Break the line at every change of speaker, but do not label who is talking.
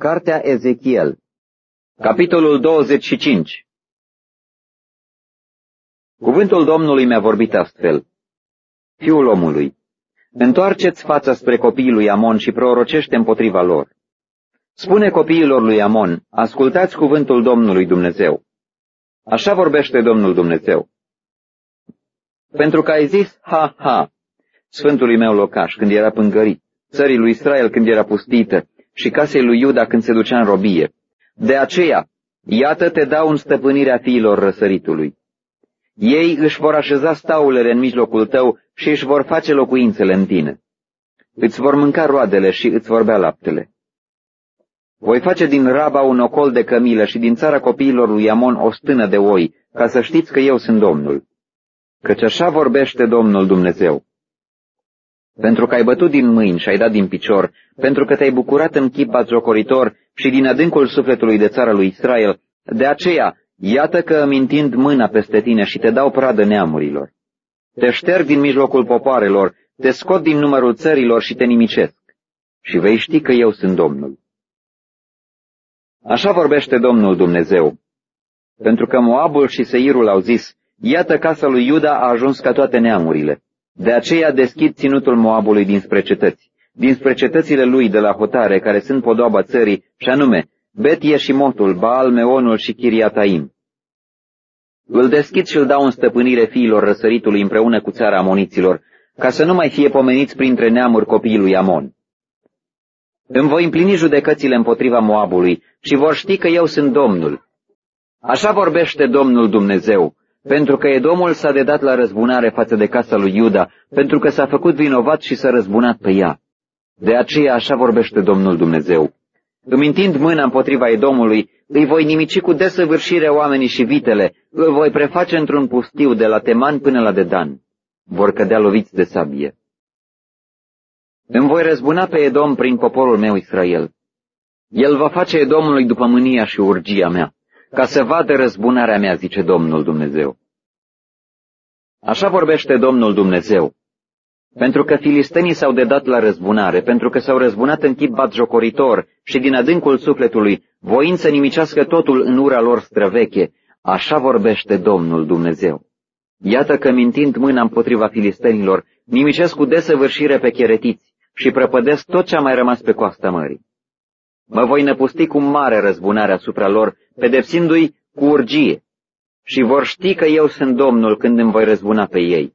Cartea Ezechiel Capitolul 25 Cuvântul Domnului mi-a vorbit astfel. Fiul omului, întoarceți fața spre copiii lui Amon și prorocește împotriva lor. Spune copiilor lui Amon, ascultați cuvântul Domnului Dumnezeu. Așa vorbește Domnul Dumnezeu. Pentru că ai zis, ha, ha, Sfântului meu locaș când era pângărit, țării lui Israel când era pustită și casei lui Iuda când se ducea în robie. De aceea, iată te dau în stăpânirea fiilor răsăritului. Ei își vor așeza staulele în mijlocul tău și își vor face locuințele în tine. Îți vor mânca roadele și îți vor bea laptele. Voi face din Raba un ocol de cămilă și din țara copiilor lui Amon o stână de oi, ca să știți că eu sunt Domnul. Căci așa vorbește Domnul Dumnezeu. Pentru că ai bătut din mâini și ai dat din picior, pentru că te-ai bucurat în chip batjocoritor și din adâncul sufletului de țara lui Israel, de aceea, iată că amintind mâna peste tine și te dau pradă neamurilor. Te șterg din mijlocul popoarelor, te scot din numărul țărilor și te nimicesc. Și vei ști că eu sunt Domnul. Așa vorbește Domnul Dumnezeu. Pentru că Moabul și Seirul au zis, iată casa lui Iuda a ajuns ca toate neamurile. De aceea deschid ținutul Moabului dinspre cetăți, dinspre cetățile lui de la hotare, care sunt podoaba țării, și anume Betie și Motul, Baal, Meonul și Chiriataim. Îl deschid și îl dau în stăpânire fiilor răsăritului împreună cu țara amoniților, ca să nu mai fie pomeniți printre neamuri copiii lui Amon. Îmi voi împlini judecățile împotriva Moabului și vor ști că eu sunt Domnul. Așa vorbește Domnul Dumnezeu, pentru că Edomul s-a dedat la răzbunare față de casa lui Iuda, pentru că s-a făcut vinovat și s-a răzbunat pe ea. De aceea așa vorbește Domnul Dumnezeu. Îmintind mâna împotriva Edomului, îi voi nimici cu desăvârșire oamenii și vitele, îl voi preface într-un pustiu de la Teman până la Dedan. Vor cădea loviți de sabie. Îmi voi răzbuna pe Edom prin poporul meu Israel. El va face Edomului după mânia și urgia mea ca să vadă răzbunarea mea, zice Domnul Dumnezeu. Așa vorbește Domnul Dumnezeu. Pentru că filistenii s-au dedat la răzbunare, pentru că s-au răzbunat în chip batjocoritor și din adâncul sufletului, voind să nimicească totul în ura lor străveche, așa vorbește Domnul Dumnezeu. Iată că mintind mâna împotriva filistenilor, nimicesc cu desăvârșire pe cheretiți și prăpădesc tot ce a mai rămas pe coasta mării. Mă voi năpusti cu mare răzbunare asupra lor, pedepsindu-i cu urgie, și vor ști că eu sunt Domnul când îmi voi răzbuna pe ei.